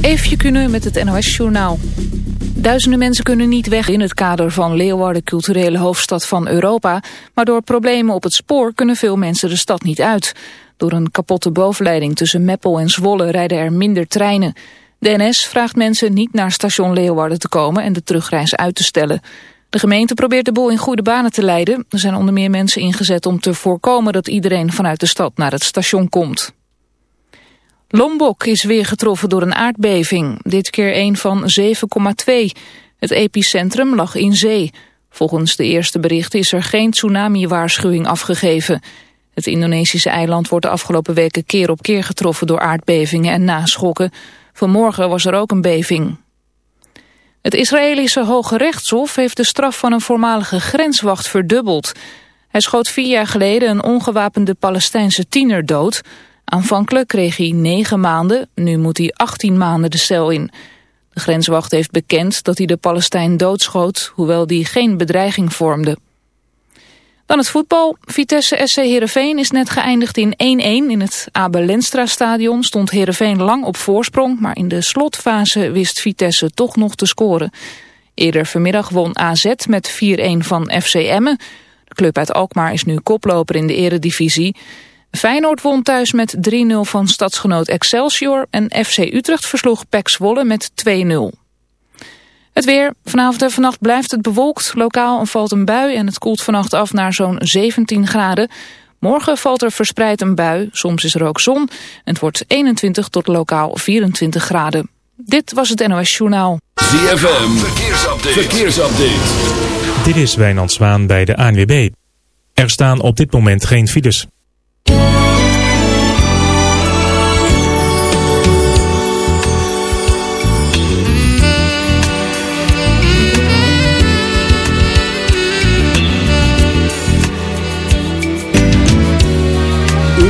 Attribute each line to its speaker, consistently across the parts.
Speaker 1: Eefje kunnen met het NOS-journaal. Duizenden mensen kunnen niet weg in het kader van Leeuwarden culturele hoofdstad van Europa. Maar door problemen op het spoor kunnen veel mensen de stad niet uit. Door een kapotte bovenleiding tussen Meppel en Zwolle rijden er minder treinen. De NS vraagt mensen niet naar station Leeuwarden te komen en de terugreis uit te stellen. De gemeente probeert de boel in goede banen te leiden. Er zijn onder meer mensen ingezet om te voorkomen dat iedereen vanuit de stad naar het station komt. Lombok is weer getroffen door een aardbeving, dit keer een van 7,2. Het epicentrum lag in zee. Volgens de eerste berichten is er geen tsunami-waarschuwing afgegeven. Het Indonesische eiland wordt de afgelopen weken keer op keer getroffen door aardbevingen en naschokken. Vanmorgen was er ook een beving. Het Israëlische Hoge Rechtshof heeft de straf van een voormalige grenswacht verdubbeld. Hij schoot vier jaar geleden een ongewapende Palestijnse tiener dood... Aanvankelijk kreeg hij negen maanden, nu moet hij 18 maanden de cel in. De grenswacht heeft bekend dat hij de Palestijn doodschoot, hoewel die geen bedreiging vormde. Dan het voetbal. Vitesse SC Heerenveen is net geëindigd in 1-1. In het Abel Lenstra stadion stond Heerenveen lang op voorsprong... maar in de slotfase wist Vitesse toch nog te scoren. Eerder vanmiddag won AZ met 4-1 van FC Emmen. De club uit Alkmaar is nu koploper in de eredivisie... Feyenoord won thuis met 3-0 van stadsgenoot Excelsior en FC Utrecht versloeg PEC Zwolle met 2-0. Het weer. Vanavond en vannacht blijft het bewolkt. Lokaal valt een bui en het koelt vannacht af naar zo'n 17 graden. Morgen valt er verspreid een bui, soms is er ook zon. En het wordt 21 tot lokaal 24 graden. Dit was het NOS Journaal.
Speaker 2: ZFM, verkeersupdate. verkeersupdate.
Speaker 3: Dit is Wijnand Zwaan bij de ANWB. Er staan op dit moment geen files.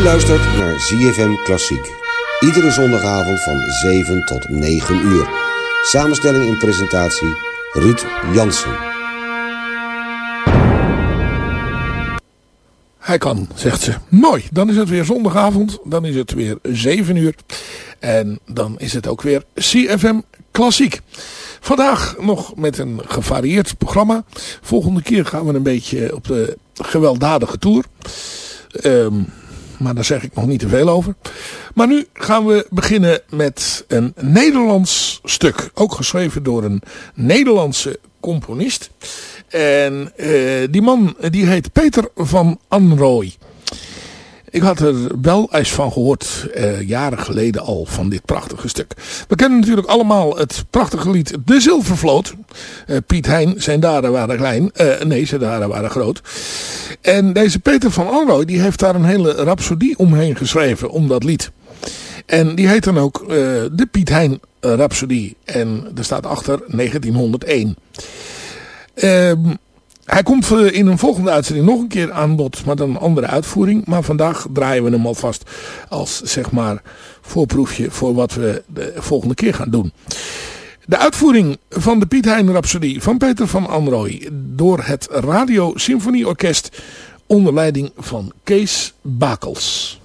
Speaker 4: Luistert naar ZFM Klassiek. Iedere zondagavond van 7 tot 9 uur. Samenstelling en presentatie Ruud Jansen.
Speaker 5: Hij kan, zegt ze. Mooi, dan is het weer zondagavond. Dan is het weer 7 uur. En dan is het ook weer CFM Klassiek. Vandaag nog met een gevarieerd programma. Volgende keer gaan we een beetje op de gewelddadige tour. Um, maar daar zeg ik nog niet te veel over. Maar nu gaan we beginnen met een Nederlands stuk. Ook geschreven door een Nederlandse componist. En uh, die man die heet Peter van Anrooy. Ik had er wel eens van gehoord, uh, jaren geleden al, van dit prachtige stuk. We kennen natuurlijk allemaal het prachtige lied De Zilvervloot. Uh, Piet Hein, zijn daden waren klein. Uh, nee, zijn daden waren groot. En deze Peter van Anrooy, die heeft daar een hele rhapsodie omheen geschreven, om dat lied. En die heet dan ook de Piet Hein Rhapsodie. En er staat achter 1901. Ehm, hij komt in een volgende uitzending nog een keer aan bod, dan een andere uitvoering. Maar vandaag draaien we hem alvast als zeg maar voorproefje voor wat we de volgende keer gaan doen. De uitvoering van de Piet Hein van Peter van Anrooy door het Radio Symfonieorkest onder leiding van Kees Bakels.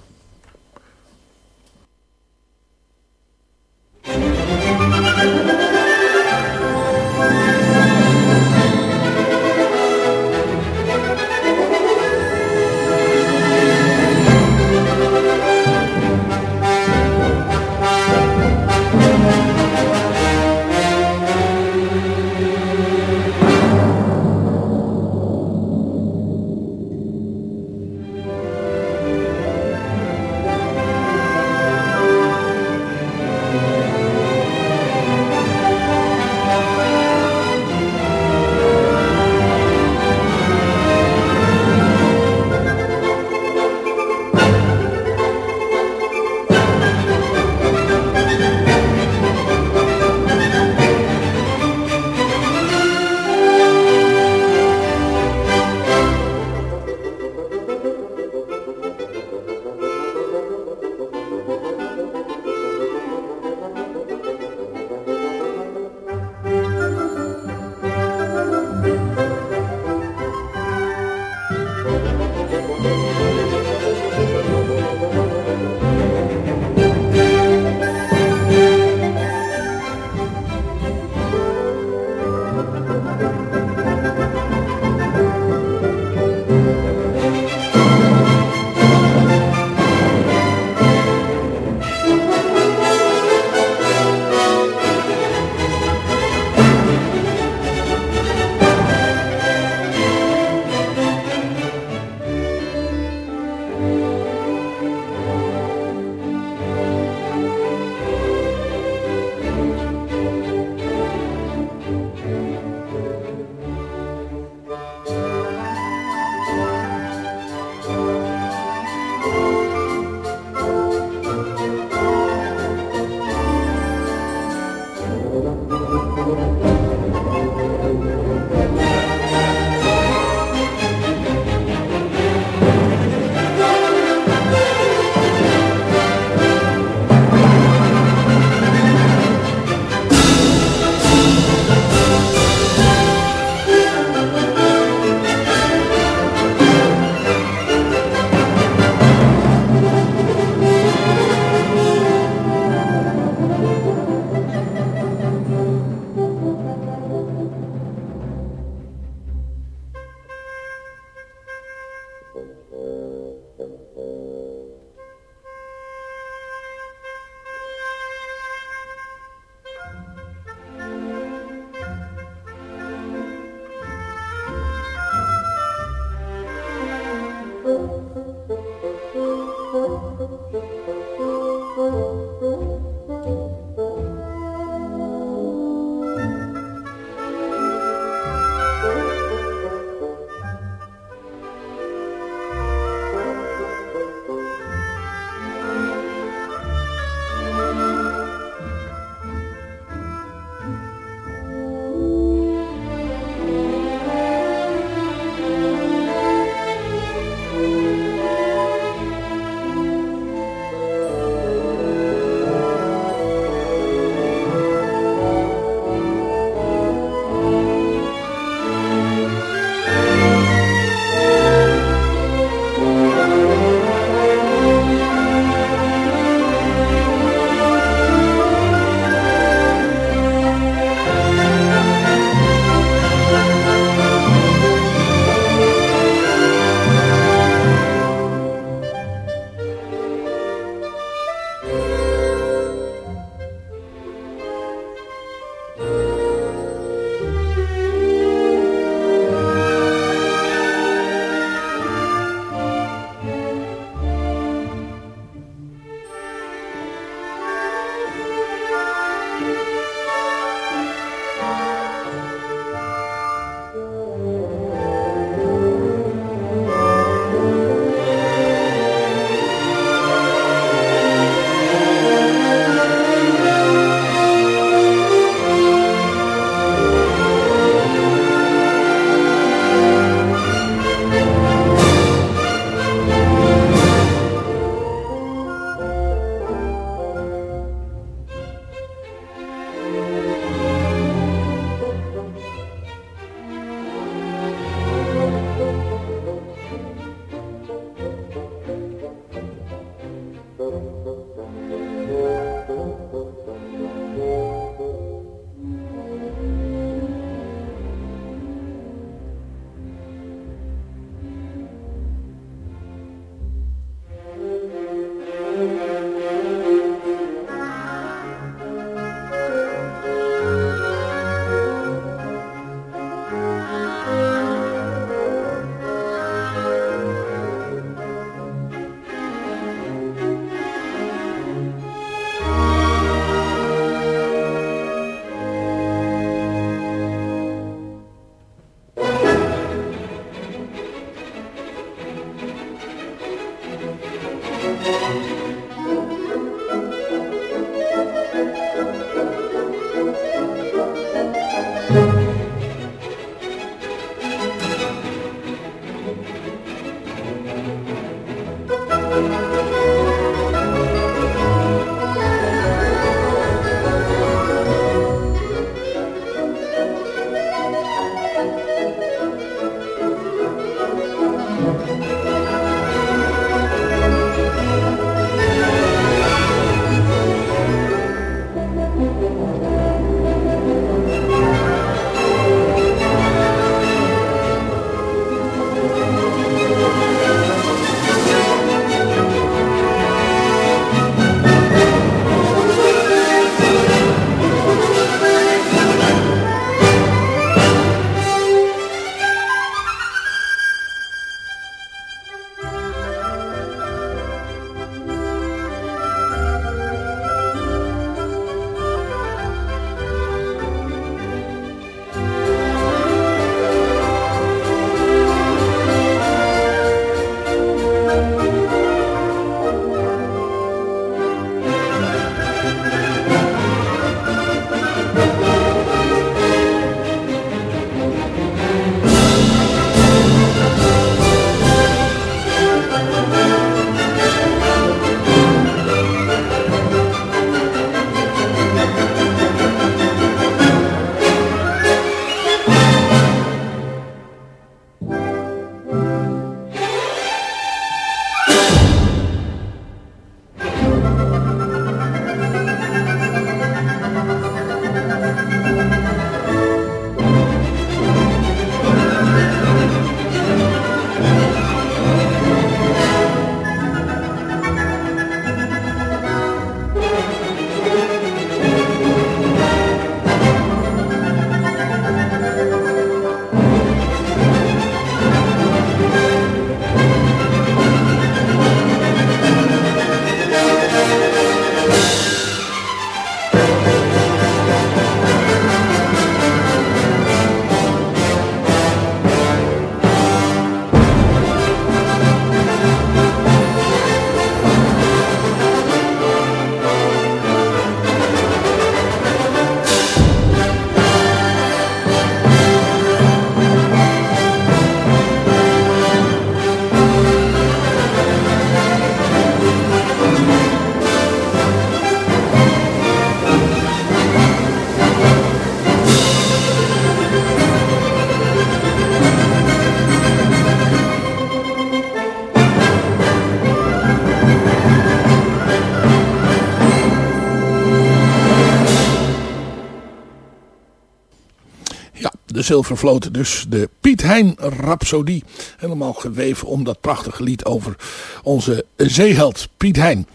Speaker 5: Zilvervloot dus de Piet Hein Rhapsodie. Helemaal geweven om dat prachtige lied over onze zeeheld Piet Hein.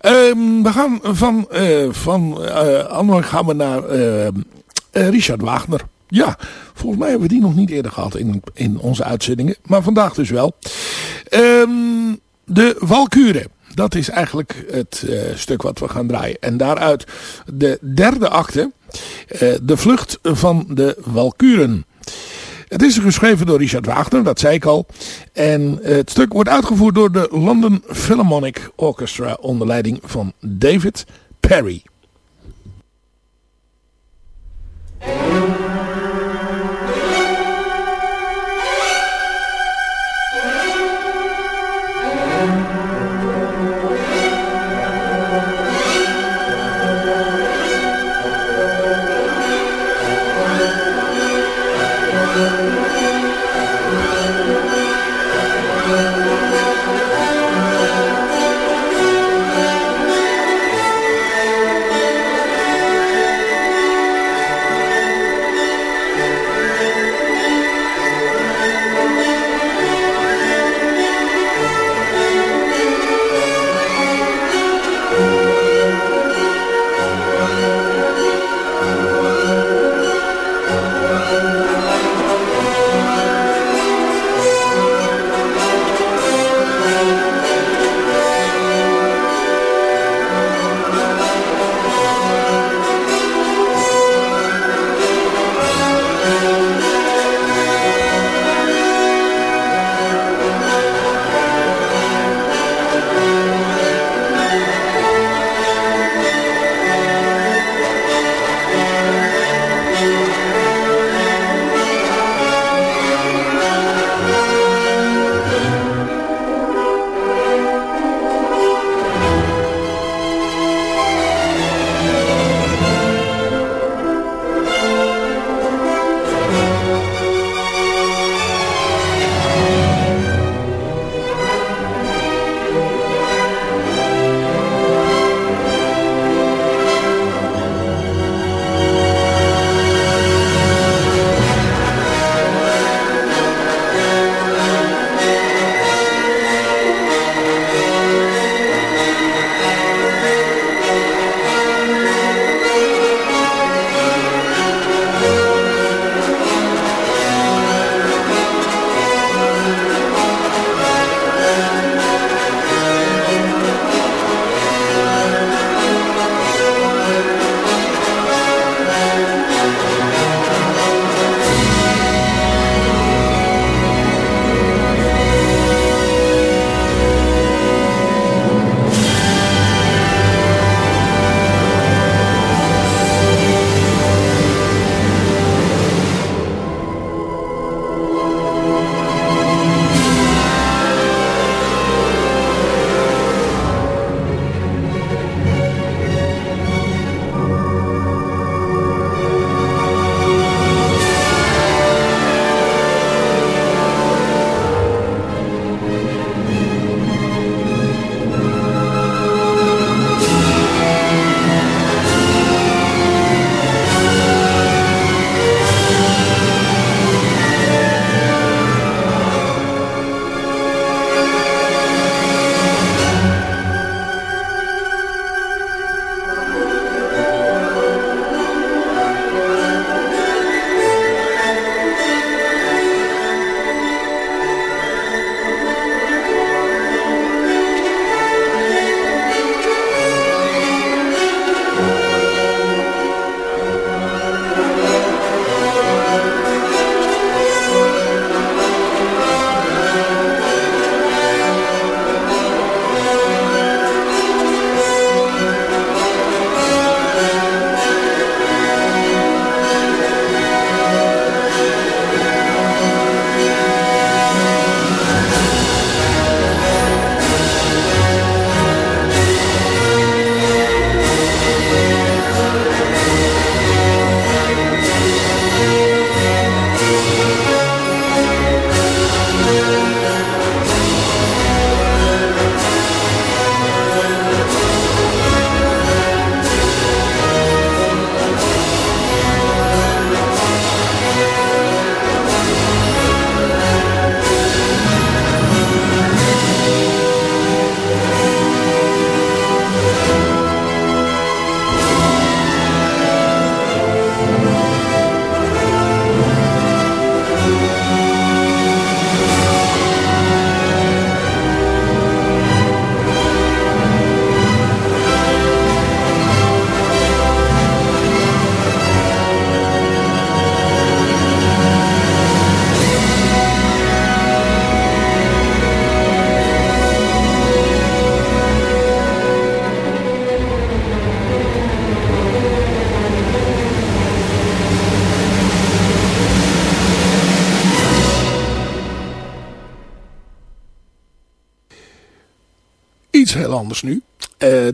Speaker 5: Ehm, we gaan van, uh, van uh, gaan we naar uh, Richard Wagner. Ja, volgens mij hebben we die nog niet eerder gehad in, in onze uitzendingen. Maar vandaag dus wel. Um, de Walkuren. Dat is eigenlijk het stuk wat we gaan draaien. En daaruit de derde acte. Uh, de vlucht van de Walkuren. Het is geschreven door Richard Wagner, dat zei ik al. En het stuk wordt uitgevoerd door de London Philharmonic Orchestra onder leiding van David Perry.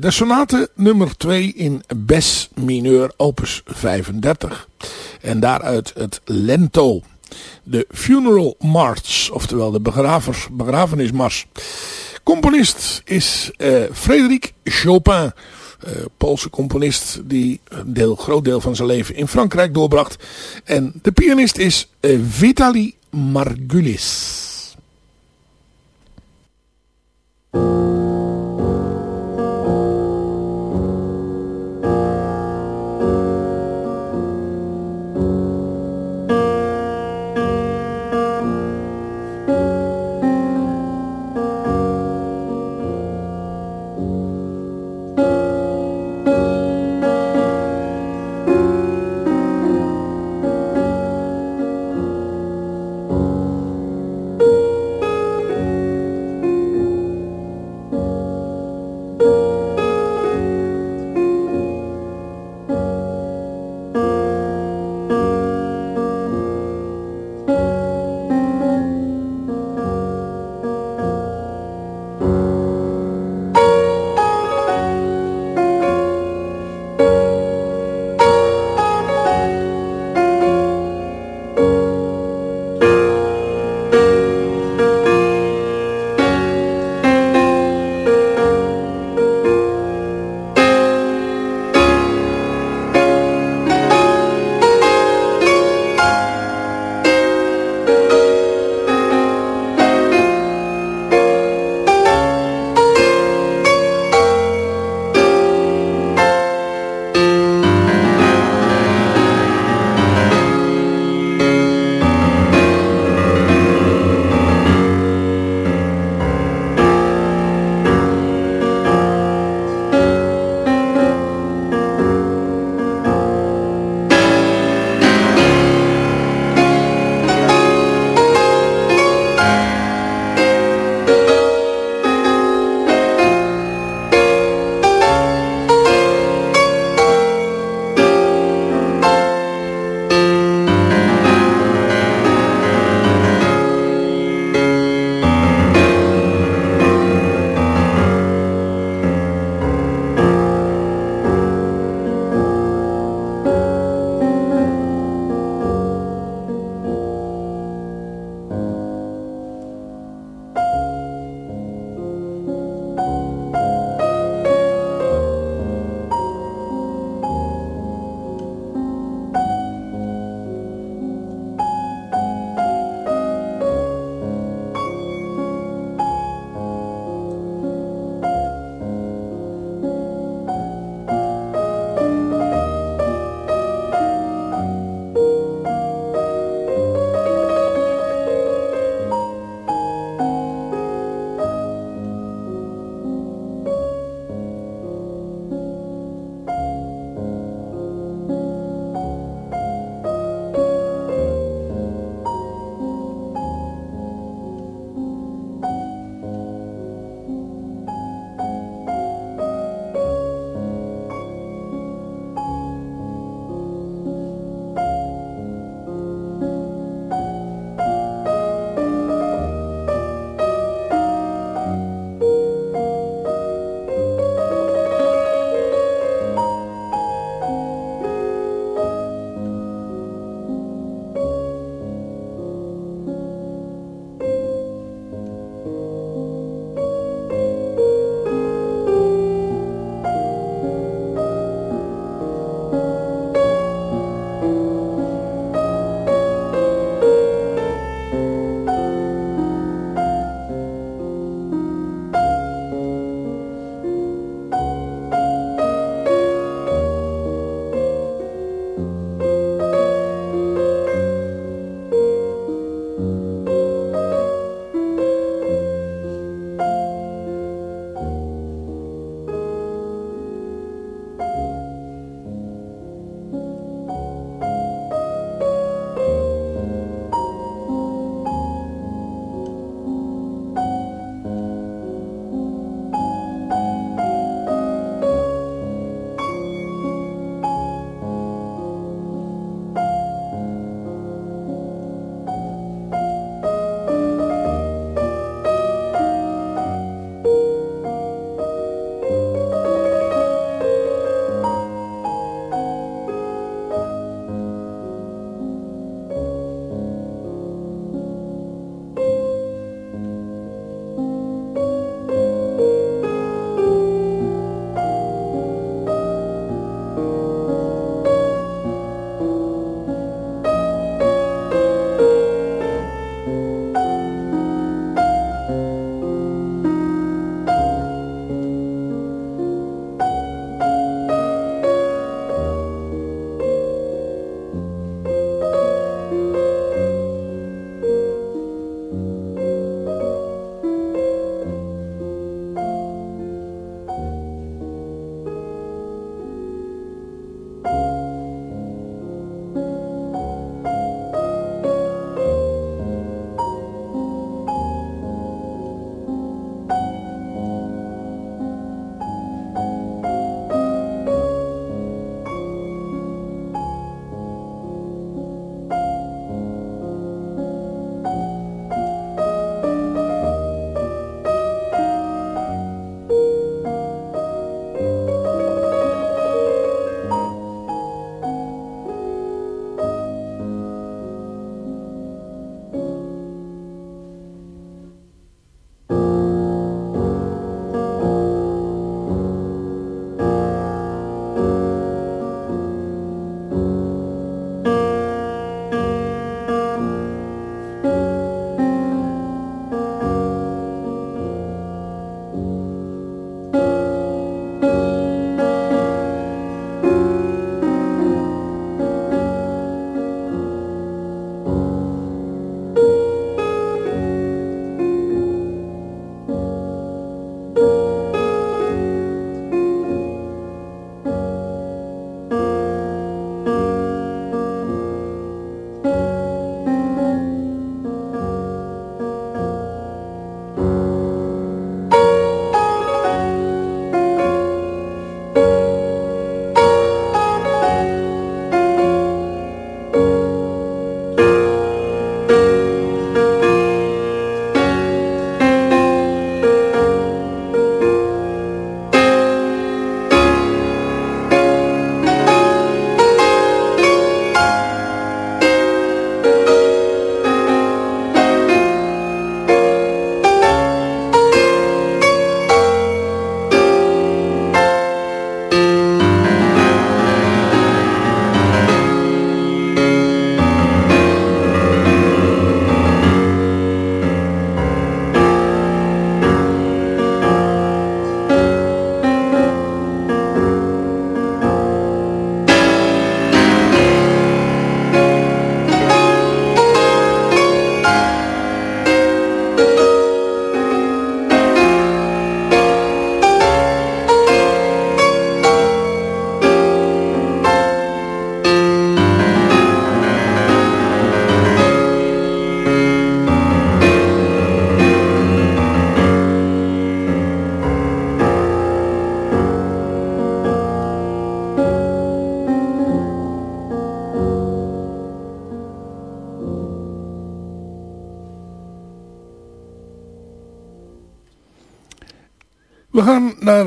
Speaker 5: De sonate nummer 2 in Bes mineur opus 35. En daaruit het Lento. De Funeral March, oftewel de begrafenismars. Componist is uh, Frédéric Chopin. Uh, Poolse componist die een deel, groot deel van zijn leven in Frankrijk doorbracht. En de pianist is uh, Vitaly Margulis.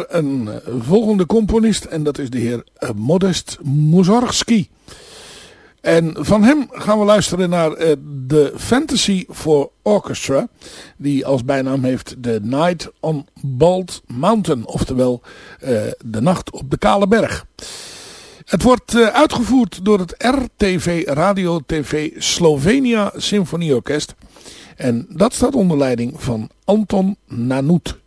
Speaker 5: Een volgende componist en dat is de heer uh, Modest Mussorgsky. En van hem gaan we luisteren naar uh, de Fantasy for Orchestra. Die als bijnaam heeft The Night on Bald Mountain. Oftewel de nacht op de Kale Berg. Het wordt uitgevoerd door het RTV Radio TV Slovenia Symfonieorkest. En dat staat onder leiding van Anton Nanoet.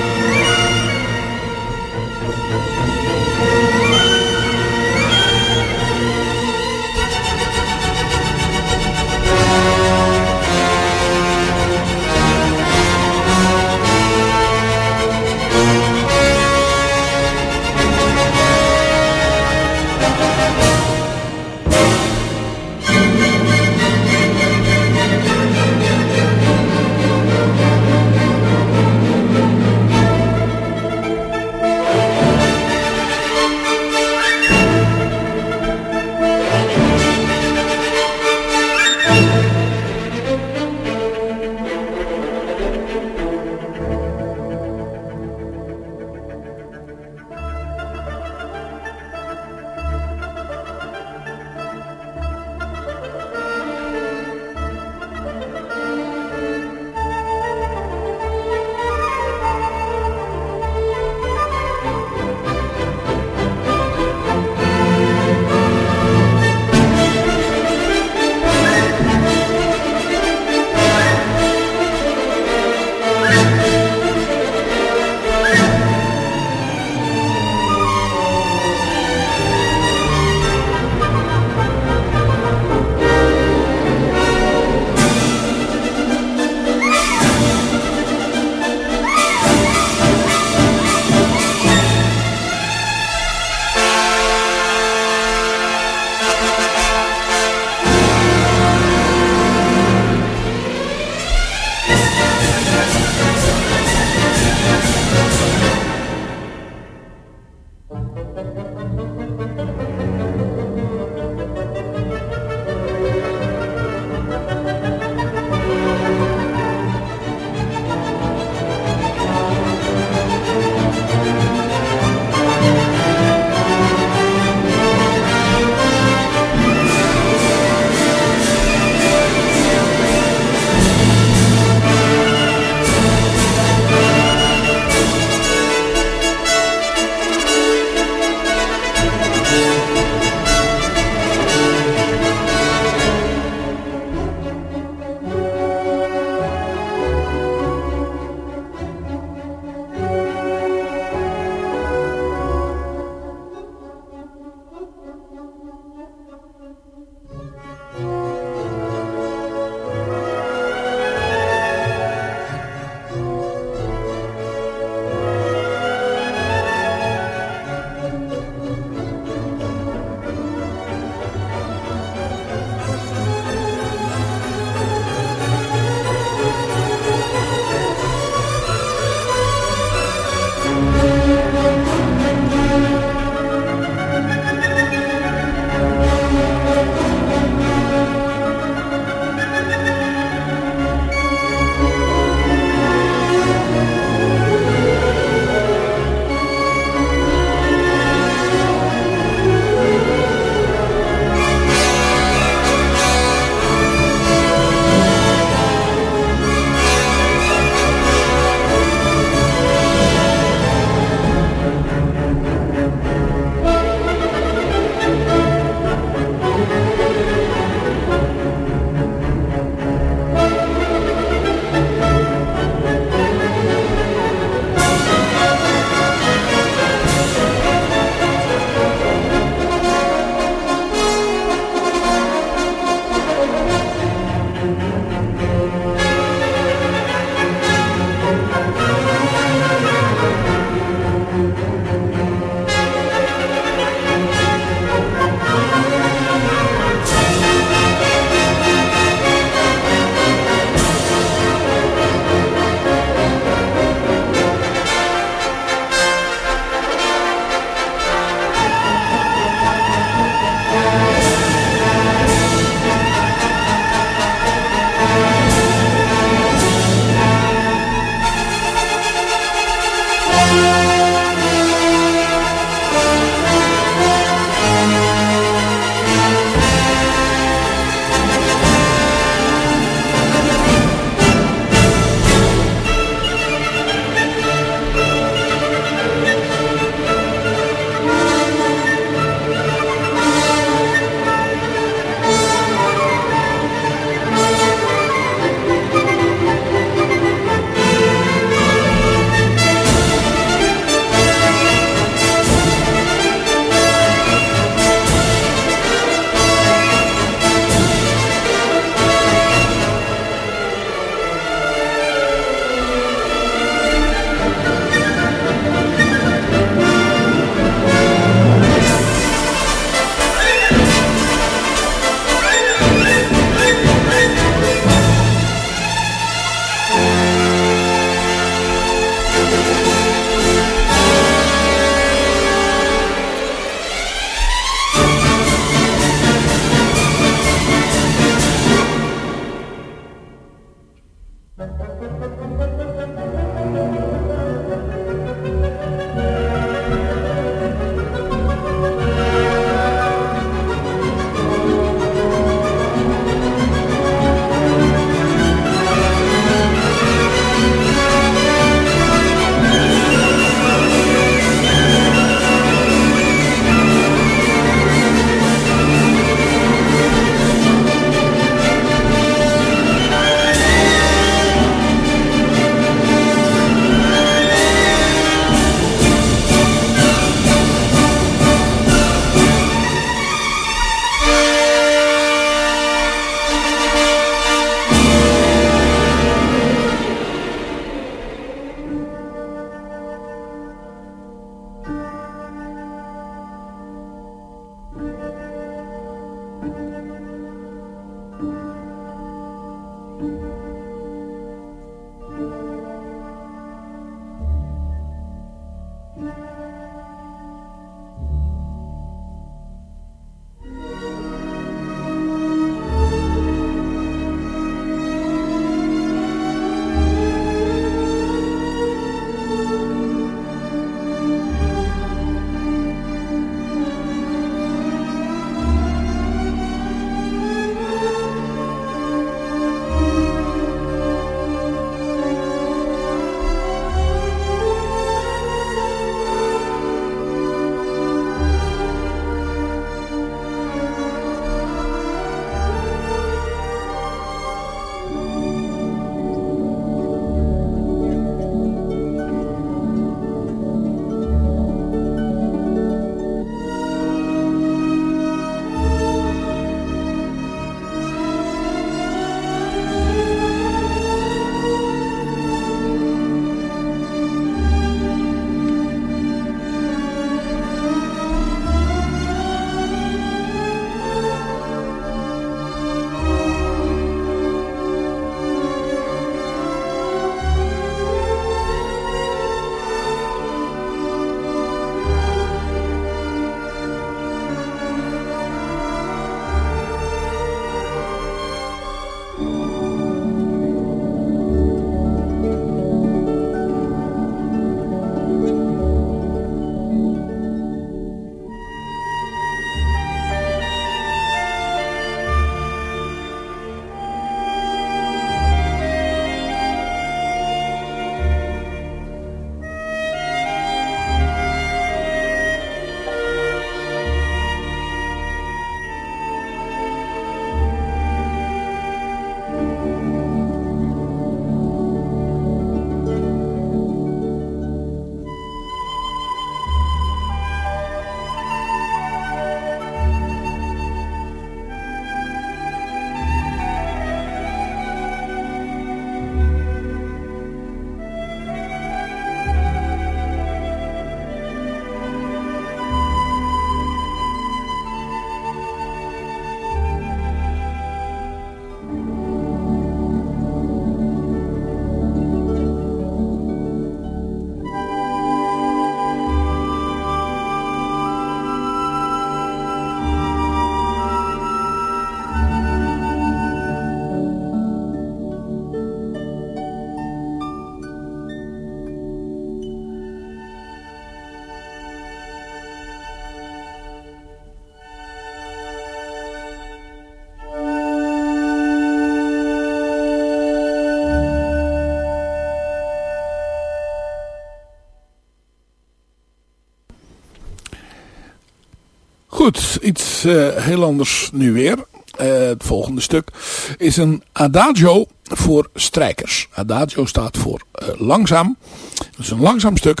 Speaker 5: Goed, iets uh, heel anders nu weer. Uh, het volgende stuk is een adagio voor strijkers. Adagio staat voor uh, langzaam. Het is een langzaam stuk.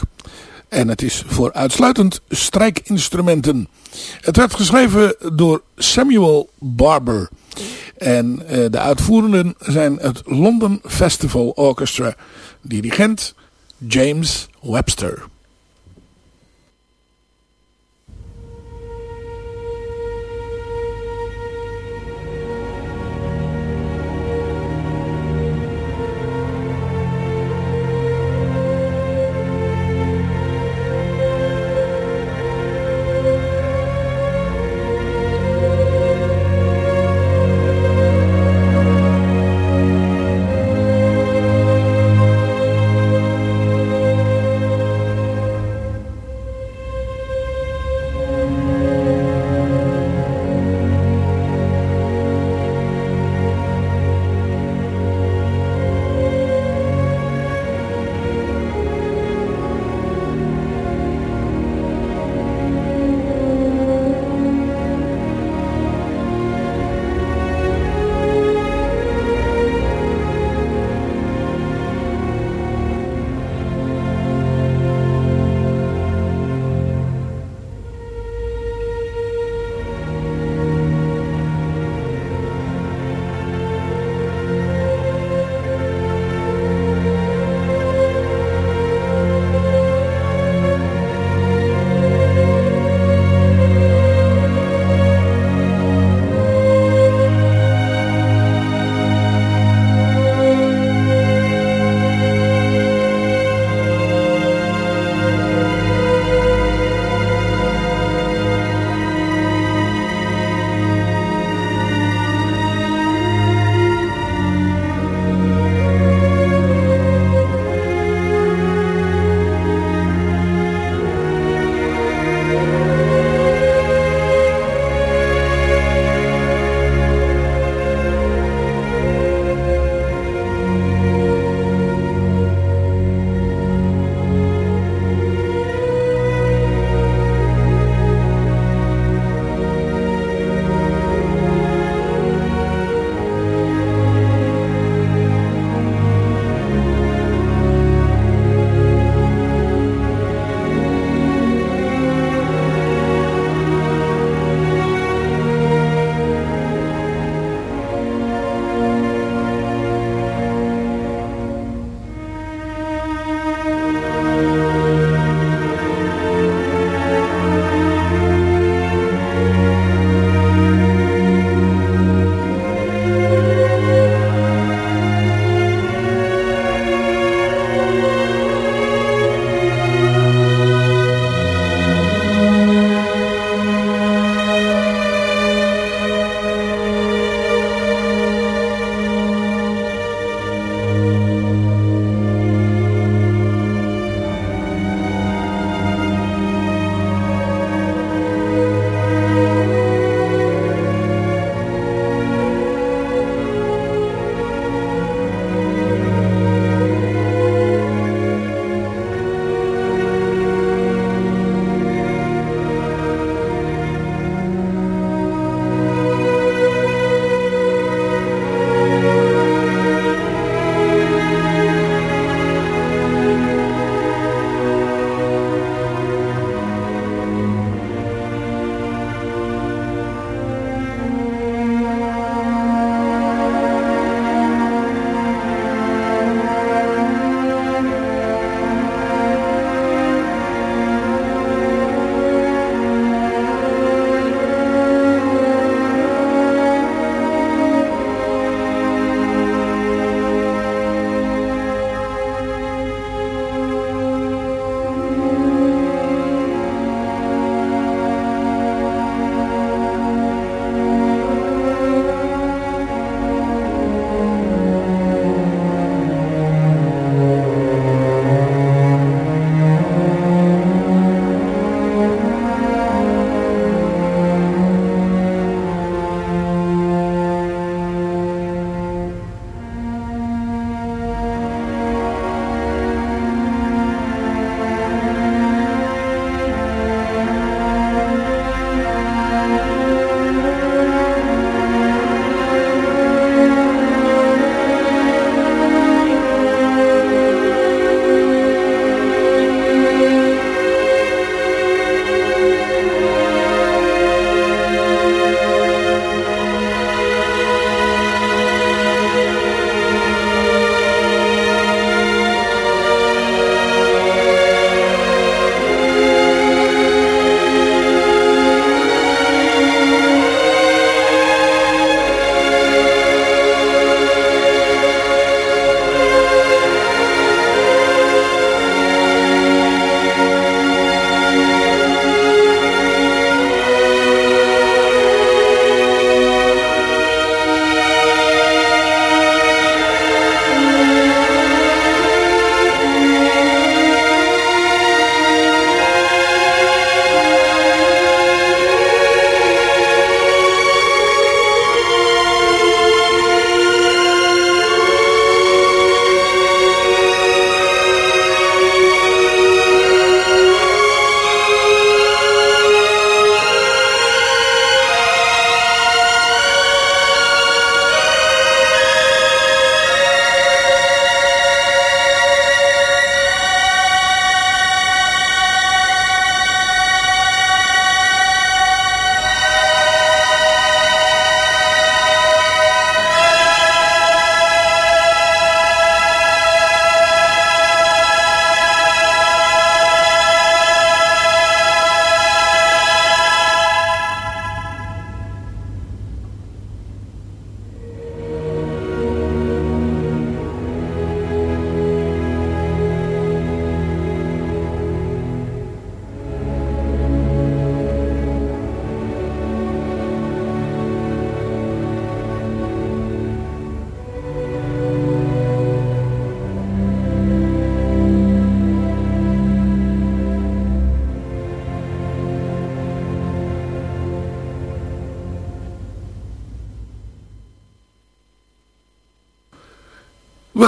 Speaker 5: En het is voor uitsluitend strijkinstrumenten. Het werd geschreven door Samuel Barber. En de uitvoerenden zijn het London Festival Orchestra. Dirigent James Webster.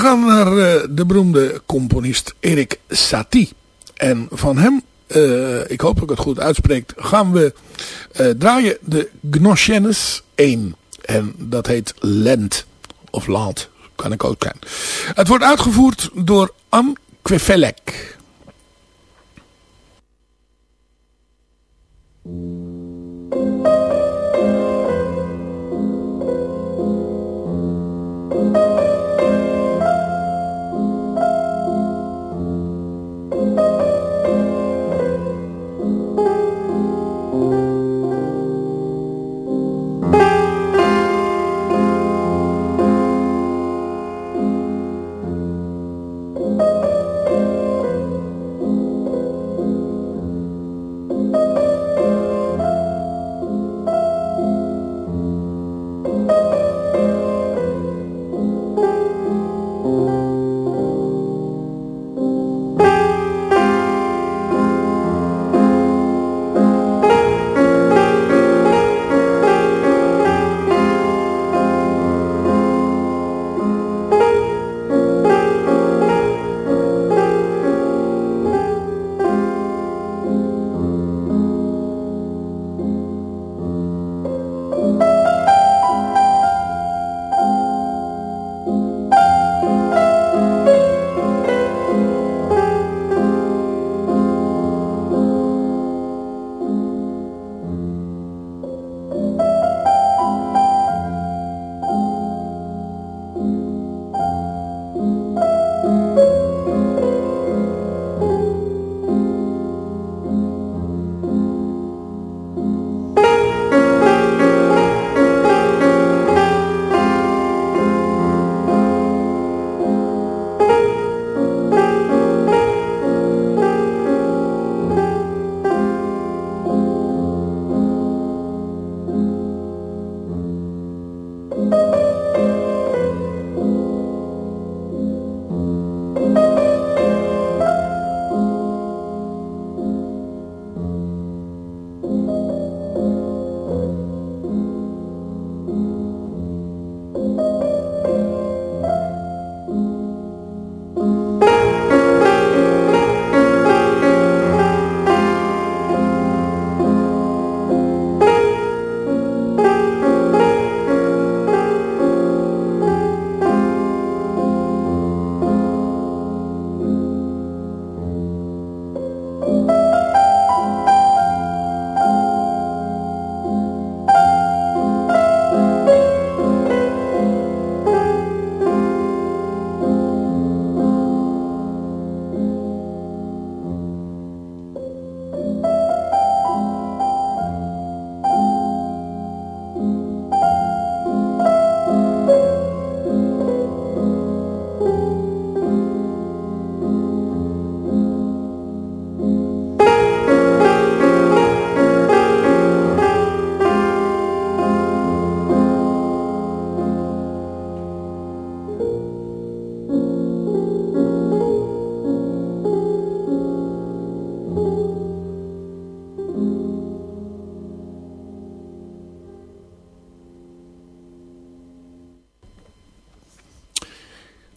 Speaker 5: We gaan naar uh, de beroemde componist Erik Satie. En van hem, uh, ik hoop dat ik het goed uitspreek, gaan we uh, draaien de Gnoschennis 1. En dat heet Lent. Of Laat, kan ik ook zijn. Het wordt uitgevoerd door Anne Kwefelek.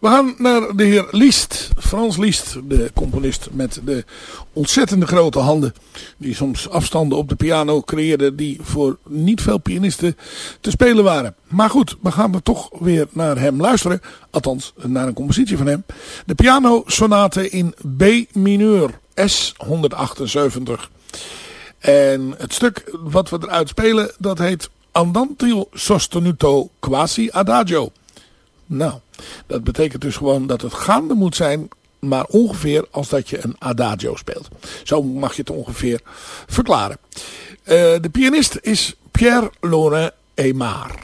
Speaker 5: We gaan naar de heer Liest, Frans Liest, de componist met de ontzettende grote handen. Die soms afstanden op de piano creëerde die voor niet veel pianisten te spelen waren. Maar goed, we gaan er toch weer naar hem luisteren. Althans, naar een compositie van hem. De piano sonate in B mineur, S178. En het stuk wat we eruit spelen, dat heet Andante sostenuto quasi adagio. Nou, dat betekent dus gewoon dat het gaande moet zijn, maar ongeveer als dat je een adagio speelt. Zo mag je het ongeveer verklaren. Uh, de pianist is Pierre Laurent Aymar.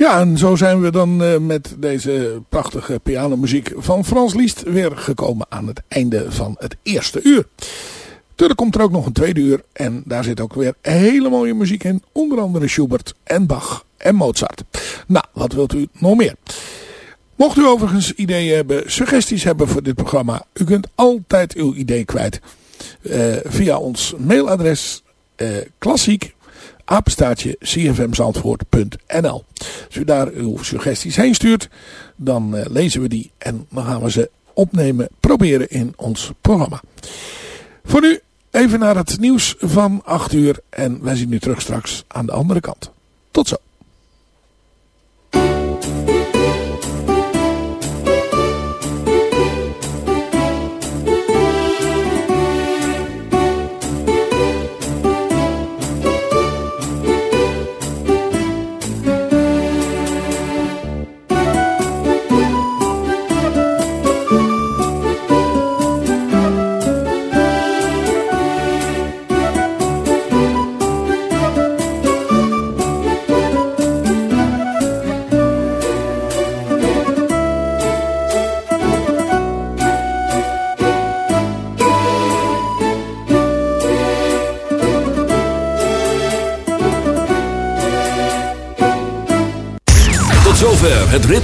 Speaker 5: Ja, en zo zijn we dan uh, met deze prachtige pianomuziek van Frans Liest weer gekomen aan het einde van het eerste uur. Natuurlijk komt er ook nog een tweede uur en daar zit ook weer hele mooie muziek in. Onder andere Schubert en Bach en Mozart. Nou, wat wilt u nog meer? Mocht u overigens ideeën hebben, suggesties hebben voor dit programma. U kunt altijd uw idee kwijt uh, via ons mailadres uh, klassiek apenstaatje cfmzandvoort.nl Als u daar uw suggesties heen stuurt, dan uh, lezen we die en dan gaan we ze opnemen, proberen in ons programma. Voor nu even naar het nieuws van 8 uur en wij zien u terug straks aan de andere kant. Tot zo.